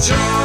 joy.